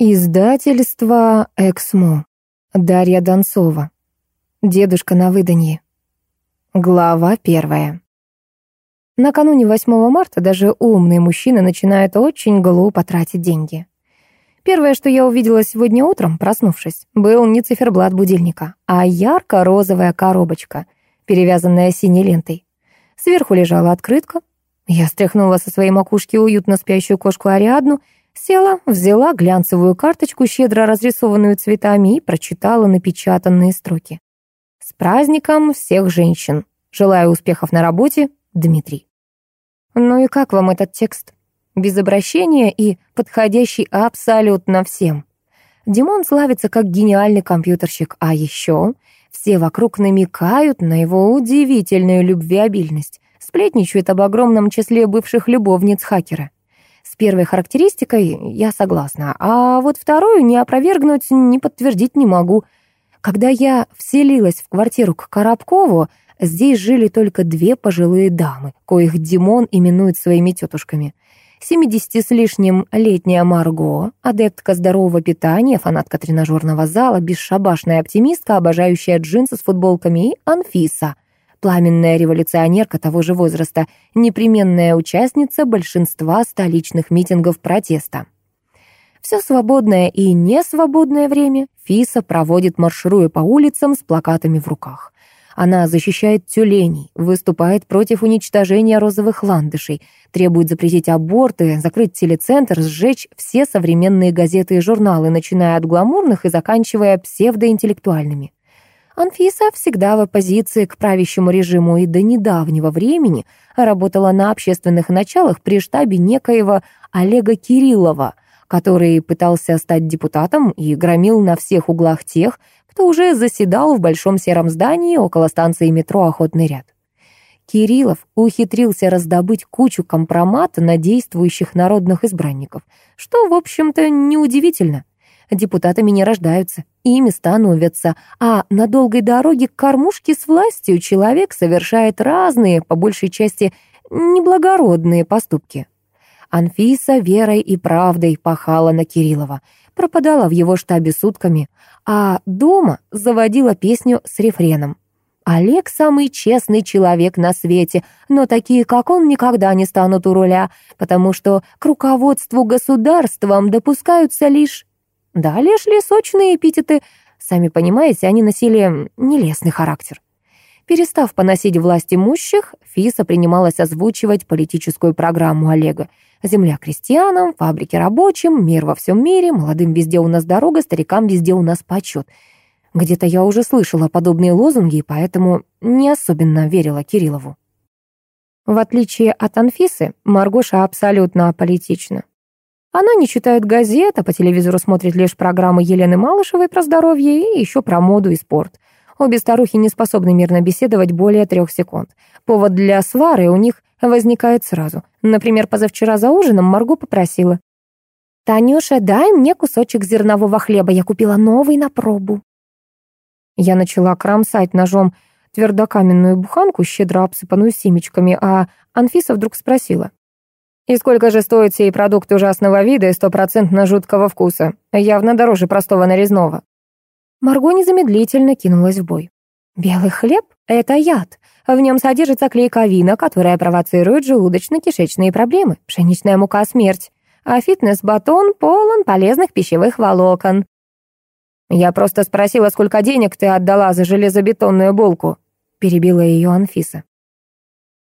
Издательство «Эксмо». Дарья Донцова. Дедушка на выданье. Глава первая. Накануне 8 марта даже умные мужчины начинают очень глупо тратить деньги. Первое, что я увидела сегодня утром, проснувшись, был не циферблат будильника, а ярко-розовая коробочка, перевязанная синей лентой. Сверху лежала открытка. Я стряхнула со своей макушки уютно спящую кошку Ариадну — Села, взяла глянцевую карточку, щедро разрисованную цветами, и прочитала напечатанные строки. «С праздником всех женщин! Желаю успехов на работе, Дмитрий». Ну и как вам этот текст? Без обращения и подходящий абсолютно всем. Димон славится как гениальный компьютерщик, а еще все вокруг намекают на его удивительную любвеобильность, сплетничают об огромном числе бывших любовниц хакера. Первой характеристикой я согласна, а вот вторую не опровергнуть, не подтвердить не могу. Когда я вселилась в квартиру к Коробкову, здесь жили только две пожилые дамы, коих Димон именует своими тетушками. 70 с лишним летняя Марго, адептка здорового питания, фанатка тренажерного зала, бесшабашная оптимистка, обожающая джинсы с футболками, и Анфиса — пламенная революционерка того же возраста, непременная участница большинства столичных митингов протеста. Все свободное и несвободное время Фиса проводит, маршируя по улицам с плакатами в руках. Она защищает тюленей, выступает против уничтожения розовых ландышей, требует запретить аборты, закрыть телецентр, сжечь все современные газеты и журналы, начиная от гламурных и заканчивая псевдоинтеллектуальными. Анфиса всегда в оппозиции к правящему режиму и до недавнего времени работала на общественных началах при штабе некоего Олега Кириллова, который пытался стать депутатом и громил на всех углах тех, кто уже заседал в большом сером здании около станции метро «Охотный ряд». Кириллов ухитрился раздобыть кучу компромата на действующих народных избранников, что, в общем-то, неудивительно. Депутатами не рождаются, ими становятся, а на долгой дороге к кормушке с властью человек совершает разные, по большей части, неблагородные поступки. Анфиса верой и правдой пахала на Кириллова, пропадала в его штабе сутками, а дома заводила песню с рефреном. Олег самый честный человек на свете, но такие, как он, никогда не станут у руля, потому что к руководству государством допускаются лишь Далее шли сочные эпитеты. Сами понимаете, они носили нелестный характер. Перестав поносить власть имущих, Фиса принималась озвучивать политическую программу Олега. Земля крестьянам, фабрики рабочим, мир во всем мире, молодым везде у нас дорога, старикам везде у нас почет. Где-то я уже слышала подобные лозунги, поэтому не особенно верила Кириллову. В отличие от Анфисы, Маргоша абсолютно аполитична. Она не читает газет, а по телевизору смотрит лишь программы Елены Малышевой про здоровье и еще про моду и спорт. Обе старухи не способны мирно беседовать более трех секунд. Повод для свары у них возникает сразу. Например, позавчера за ужином Марго попросила. «Танюша, дай мне кусочек зернового хлеба, я купила новый на пробу». Я начала кромсать ножом твердокаменную буханку, щедро обсыпанную семечками, а Анфиса вдруг спросила. И сколько же стоит сей продукт ужасного вида и стопроцентно жуткого вкуса? Явно дороже простого нарезного. Марго незамедлительно кинулась в бой. Белый хлеб — это яд. В нем содержится клейковина, которая провоцирует желудочно-кишечные проблемы. Пшеничная мука — смерть. А фитнес-батон полон полезных пищевых волокон. «Я просто спросила, сколько денег ты отдала за железобетонную булку», — перебила ее Анфиса.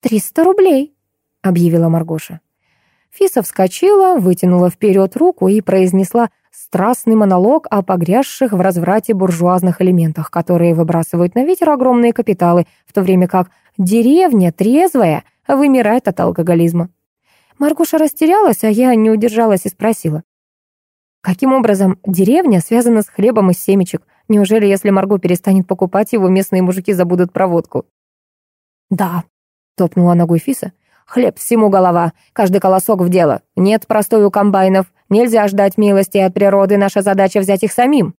«Триста рублей», — объявила Маргоша. Фиса вскочила, вытянула вперед руку и произнесла страстный монолог о погрязших в разврате буржуазных элементах, которые выбрасывают на ветер огромные капиталы, в то время как деревня трезвая вымирает от алкоголизма. Маргуша растерялась, а я не удержалась и спросила. Каким образом деревня связана с хлебом из семечек? Неужели, если Марго перестанет покупать его, местные мужики забудут про водку? «Да», — топнула ногой Фиса, Хлеб всему голова, каждый колосок в дело. Нет простой у комбайнов. Нельзя ждать милости от природы, наша задача взять их самим».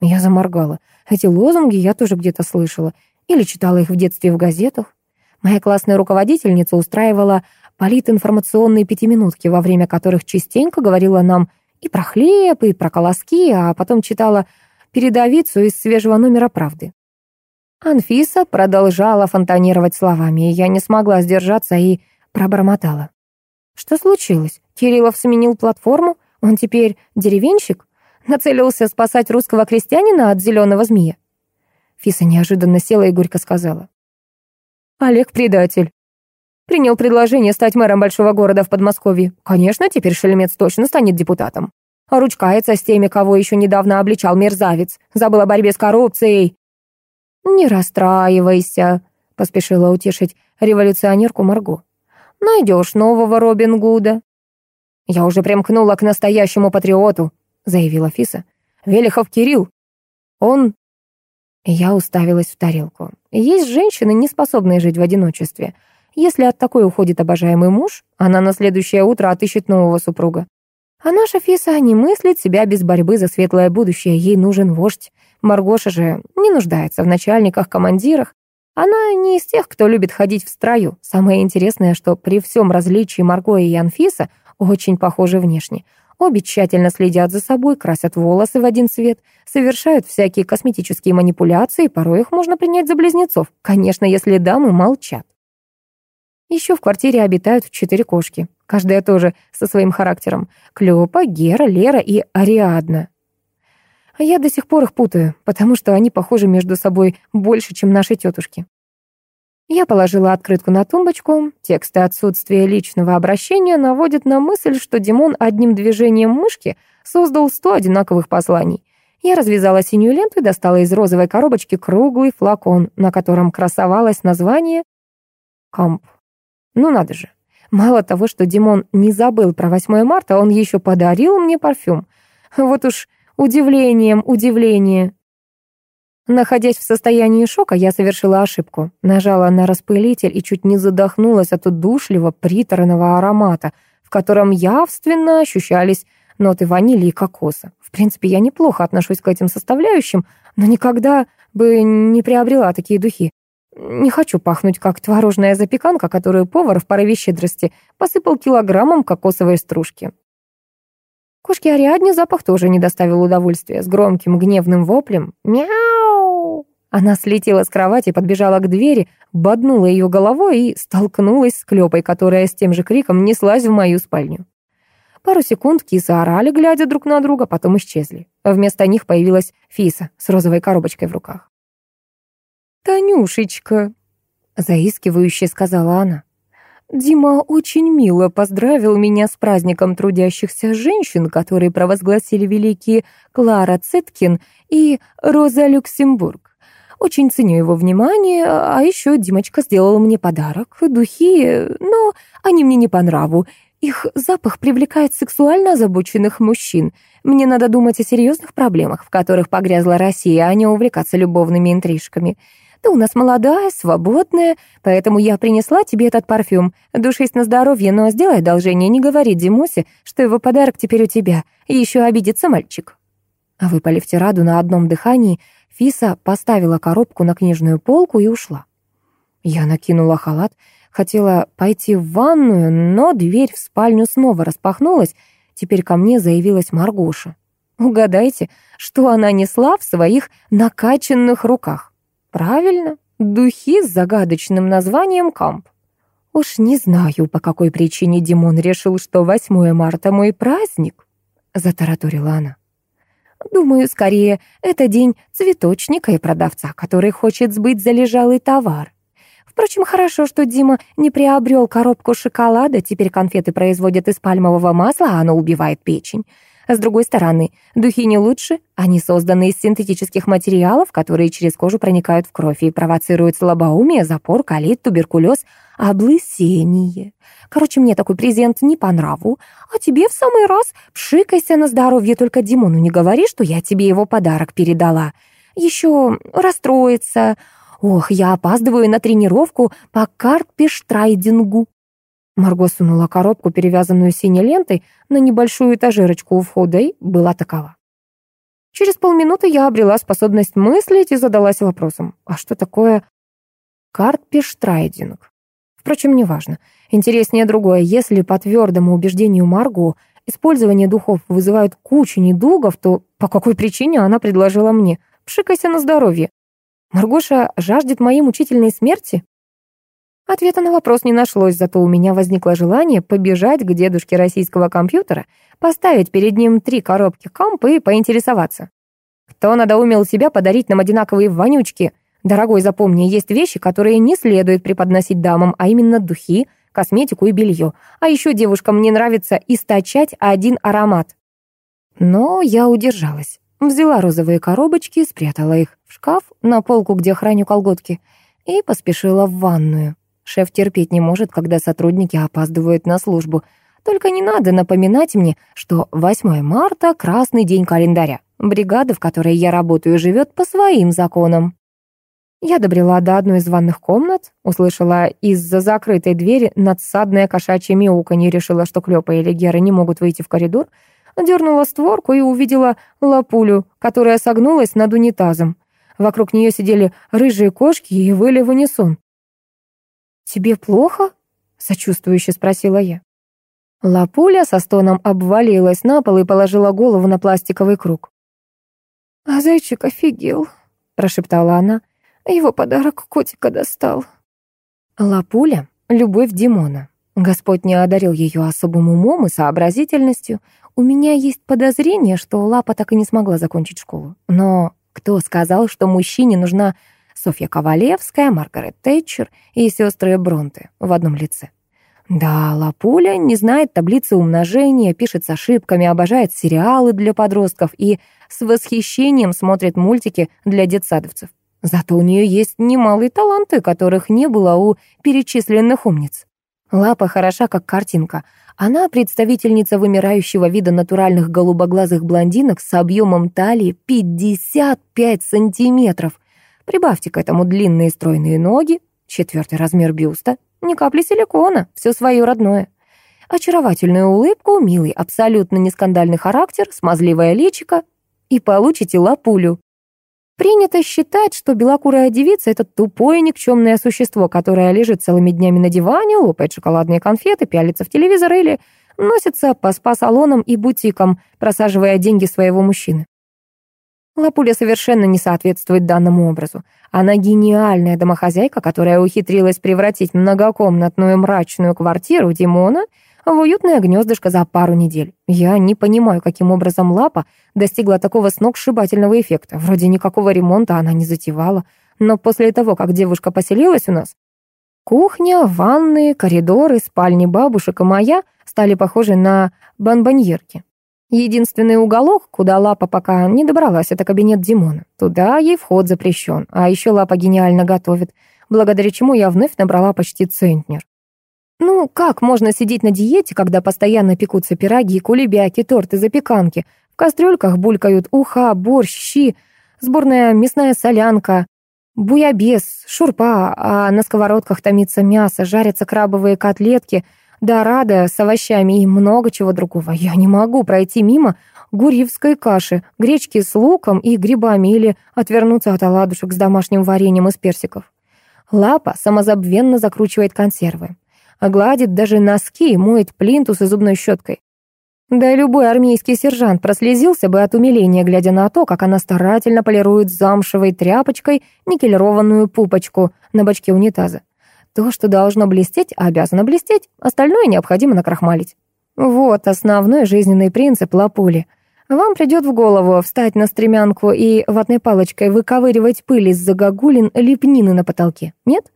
Я заморгала. Эти лозунги я тоже где-то слышала. Или читала их в детстве в газетах. Моя классная руководительница устраивала политинформационные пятиминутки, во время которых частенько говорила нам И про хлеб, и про колоски, а потом читала передовицу из свежего номера «Правды». Анфиса продолжала фонтанировать словами, и я не смогла сдержаться и пробормотала. Что случилось? Кириллов сменил платформу? Он теперь деревенщик? Нацелился спасать русского крестьянина от зеленого змея? Фиса неожиданно села и горько сказала. Олег предатель. Принял предложение стать мэром большого города в Подмосковье. Конечно, теперь Шельмец точно станет депутатом. А ручкается с теми, кого еще недавно обличал мерзавец. Забыл о борьбе с коррупцией. «Не расстраивайся», — поспешила утешить революционерку Марго. «Найдешь нового Робин Гуда». «Я уже примкнула к настоящему патриоту», — заявила Фиса. «Велихов Кирилл. Он...» Я уставилась в тарелку. Есть женщины, не способные жить в одиночестве. Если от такой уходит обожаемый муж, она на следующее утро отыщет нового супруга. А наша Фиса не мыслит себя без борьбы за светлое будущее. Ей нужен вождь. Маргоша же не нуждается в начальниках, командирах. Она не из тех, кто любит ходить в строю. Самое интересное, что при всем различии Марго и Анфиса очень похожи внешне. Обе тщательно следят за собой, красят волосы в один цвет, совершают всякие косметические манипуляции, порой их можно принять за близнецов. Конечно, если дамы молчат. Еще в квартире обитают четыре кошки. Каждая тоже со своим характером. Клёпа, Гера, Лера и Ариадна. А я до сих пор их путаю, потому что они похожи между собой больше, чем наши тетушки. Я положила открытку на тумбочку. Тексты отсутствия личного обращения наводят на мысль, что Димон одним движением мышки создал сто одинаковых посланий. Я развязала синюю ленту и достала из розовой коробочки круглый флакон, на котором красовалось название «Камп». Ну надо же. Мало того, что Димон не забыл про 8 марта, он еще подарил мне парфюм. Вот уж удивлением удивление. Находясь в состоянии шока, я совершила ошибку. Нажала на распылитель и чуть не задохнулась от удушливого приторного аромата, в котором явственно ощущались ноты ванили и кокоса. В принципе, я неплохо отношусь к этим составляющим, но никогда бы не приобрела такие духи. Не хочу пахнуть, как творожная запеканка, которую повар в порыве щедрости посыпал килограммом кокосовой стружки. Кошке Ариадне запах тоже не доставил удовольствия. С громким гневным воплем «Мяу!» Она слетела с кровати, подбежала к двери, боднула ее головой и столкнулась с Клёпой, которая с тем же криком неслась в мою спальню. Пару секунд кисы орали, глядя друг на друга, потом исчезли. Вместо них появилась Фиса с розовой коробочкой в руках. «Танюшечка», — заискивающе сказала она, «Дима очень мило поздравил меня с праздником трудящихся женщин, которые провозгласили великие Клара Цеткин и Роза Люксембург. Очень ценю его внимание, а еще Димочка сделал мне подарок, духи, но они мне не по нраву. Их запах привлекает сексуально озабоченных мужчин. Мне надо думать о серьезных проблемах, в которых погрязла Россия, а не увлекаться любовными интрижками. Ты у нас молодая, свободная, поэтому я принесла тебе этот парфюм. Душись на здоровье, но сделай одолжение, не говори Димусе, что его подарок теперь у тебя. Еще обидится мальчик». Выпалив тираду на одном дыхании, Фиса поставила коробку на книжную полку и ушла. Я накинула халат, хотела пойти в ванную, но дверь в спальню снова распахнулась. Теперь ко мне заявилась Маргоша. Угадайте, что она несла в своих накачанных руках? Правильно, духи с загадочным названием «Камп». Уж не знаю, по какой причине Димон решил, что 8 марта мой праздник, затараторила она. Думаю, скорее, это день цветочника и продавца, который хочет сбыть залежалый товар. Впрочем, хорошо, что Дима не приобрел коробку шоколада, теперь конфеты производят из пальмового масла, а оно убивает печень. А с другой стороны, духи не лучше, они созданы из синтетических материалов, которые через кожу проникают в кровь и провоцируют слабоумие, запор, колит, туберкулез, облысение. Короче, мне такой презент не по нраву, а тебе в самый раз пшикайся на здоровье, только Димону не говори, что я тебе его подарок передала. Еще расстроится. Ох, я опаздываю на тренировку по карпештрайдингу. Марго сунула коробку, перевязанную синей лентой, на небольшую этажерочку у входа и была такова. Через полминуты я обрела способность мыслить и задалась вопросом, а что такое картпештрайдинг? Впрочем, неважно. Интереснее другое, если по твердому убеждению Марго использование духов вызывает кучу недугов, то по какой причине она предложила мне? Пшикайся на здоровье. Маргоша жаждет моей мучительной смерти? Ответа на вопрос не нашлось, зато у меня возникло желание побежать к дедушке российского компьютера, поставить перед ним три коробки комп и поинтересоваться. Кто надоумел себя подарить нам одинаковые вонючки? Дорогой, запомни, есть вещи, которые не следует преподносить дамам, а именно духи, косметику и белье. А еще девушкам не нравится источать один аромат. Но я удержалась. Взяла розовые коробочки, спрятала их в шкаф на полку, где храню колготки, и поспешила в ванную. Шеф терпеть не может, когда сотрудники опаздывают на службу. Только не надо напоминать мне, что 8 марта — красный день календаря. Бригада, в которой я работаю, живет по своим законам. Я добрела до одной из ванных комнат, услышала из-за закрытой двери надсадное кошачье мяуканье, решила, что Клёпа или Гера не могут выйти в коридор, дернула створку и увидела лапулю, которая согнулась над унитазом. Вокруг нее сидели рыжие кошки и выли в унисон. «Тебе плохо?» — сочувствующе спросила я. Лапуля со стоном обвалилась на пол и положила голову на пластиковый круг. «А зайчик офигел», — прошептала она. «Его подарок котика достал». Лапуля — любовь Димона. Господь не одарил ее особым умом и сообразительностью. У меня есть подозрение, что Лапа так и не смогла закончить школу. Но кто сказал, что мужчине нужна Софья Ковалевская, Маргарет Тэтчер и сестры Бронте в одном лице? Да, Лапуля не знает таблицы умножения, пишет с ошибками, обожает сериалы для подростков и с восхищением смотрит мультики для детсадовцев. Зато у нее есть немалые таланты, которых не было у перечисленных умниц. Лапа хороша, как картинка. Она представительница вымирающего вида натуральных голубоглазых блондинок с объемом талии 55 сантиметров. Прибавьте к этому длинные стройные ноги, четвертый размер бюста, ни капли силикона, все свое родное. Очаровательную улыбку, милый, абсолютно нескандальный характер, смазливое личико, и получите лапулю. Принято считать, что белокурая девица — это тупое никчемное существо, которое лежит целыми днями на диване, лопает шоколадные конфеты, пялится в телевизор или носится по спа-салонам и бутикам, просаживая деньги своего мужчины. Лапуля совершенно не соответствует данному образу. Она гениальная домохозяйка, которая ухитрилась превратить многокомнатную мрачную квартиру Димона в уютное гнездышко за пару недель. Я не понимаю, каким образом Лапа достигла такого сногсшибательного эффекта. Вроде никакого ремонта она не затевала. Но после того, как девушка поселилась у нас, кухня, ванны, коридоры, спальни бабушек и моя стали похожи на бонбоньерки. Единственный уголок, куда Лапа пока не добралась, это кабинет Димона. Туда ей вход запрещен, а еще Лапа гениально готовит, благодаря чему я вновь набрала почти центнер. Ну, как можно сидеть на диете, когда постоянно пекутся пироги, кулебяки, торты, запеканки? В кастрюльках булькают уха, борщ, щи, сборная мясная солянка, буябес, шурпа, а на сковородках томится мясо, жарятся крабовые котлетки — дорада с овощами и много чего другого. Я не могу пройти мимо гурьевской каши, гречки с луком и грибами или отвернуться от оладушек с домашним вареньем из персиков. Лапа самозабвенно закручивает консервы. Гладит даже носки и моет плинтусы зубной щеткой. Да и любой армейский сержант прослезился бы от умиления, глядя на то, как она старательно полирует замшевой тряпочкой никелированную пупочку на бачке унитаза. То, что должно блестеть, обязано блестеть, остальное необходимо накрахмалить. Вот основной жизненный принцип лапули. Вам придет в голову встать на стремянку и ватной палочкой выковыривать пыль из загогулин лепнины на потолке, нет?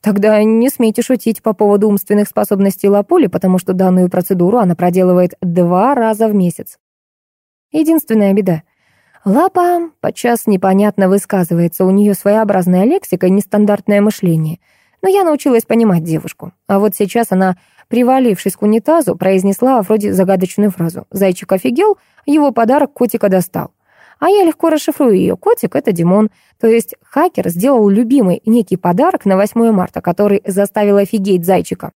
Тогда не смейте шутить по поводу умственных способностей Лапули, потому что данную процедуру она проделывает два раза в месяц. Единственная беда. Лапа подчас непонятно высказывается, у нее своеобразная лексика и нестандартное мышление — но я научилась понимать девушку. А вот сейчас она, привалившись к унитазу, произнесла вроде загадочную фразу «Зайчик офигел, его подарок котика достал». А я легко расшифрую ее. Котик — это Димон. То есть хакер сделал любимый некий подарок на 8 марта, который заставил офигеть зайчика.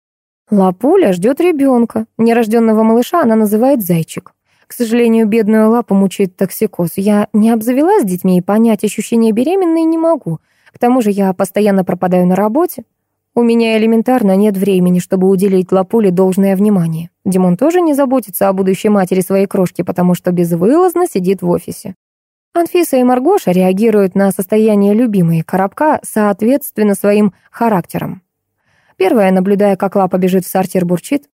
Лапуля ждет ребенка. Нерожденного малыша она называет зайчик. К сожалению, бедную лапу мучает токсикоз. Я не обзавелась детьми и понять ощущение беременной не могу. К тому же я постоянно пропадаю на работе. У меня элементарно нет времени, чтобы уделить Лапуле должное внимание. Димон тоже не заботится о будущей матери своей крошки, потому что безвылазно сидит в офисе. Анфиса и Маргоша реагируют на состояние любимой коробка соответственно своим характерам. Первая, наблюдая, как Лапа бежит в сортир, бурчит.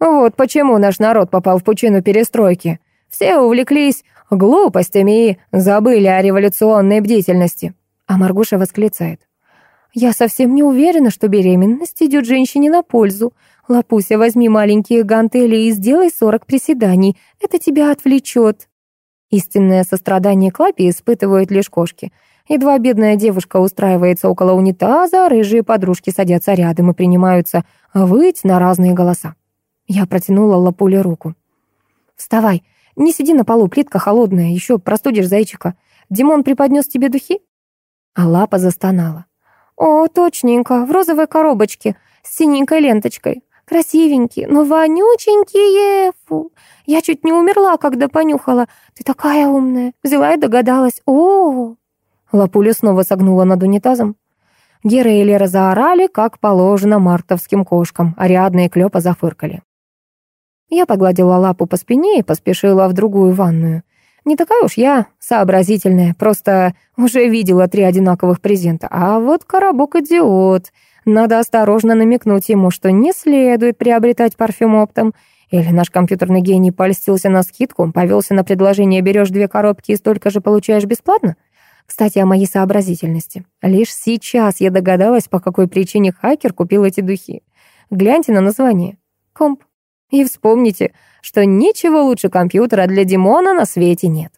«Вот почему наш народ попал в пучину перестройки. Все увлеклись глупостями и забыли о революционной бдительности». А Маргоша восклицает. «Я совсем не уверена, что беременность идет женщине на пользу. Лапуся, возьми маленькие гантели и сделай сорок приседаний. Это тебя отвлечет». Истинное сострадание к Лапе испытывают лишь кошки. Едва бедная девушка устраивается около унитаза, рыжие подружки садятся рядом и принимаются выть на разные голоса. Я протянула Лапуле руку. «Вставай, не сиди на полу, плитка холодная, еще простудишь зайчика. Димон преподнес тебе духи?» А Лапа застонала. «О, точненько, в розовой коробочке, с синенькой ленточкой. Красивенькие, но вонюченькие. Фу. Я чуть не умерла, когда понюхала. Ты такая умная. Взяла и догадалась. О, Лапуля снова согнула над унитазом. Гера и Лера заорали, как положено мартовским кошкам. Ариадна и Клёпа зафыркали. Я погладила лапу по спине и поспешила в другую ванную. Не такая уж я сообразительная, просто уже видела три одинаковых презента. А вот коробок идиот — надо осторожно намекнуть ему, что не следует приобретать парфюм оптом. Или наш компьютерный гений польстился на скидку, повелся на предложение «берешь две коробки и столько же получаешь бесплатно»? Кстати, о моей сообразительности. Лишь сейчас я догадалась, по какой причине хакер купил эти духи. Гляньте на название. Комп. И вспомните, что ничего лучше компьютера для Димона на свете нет.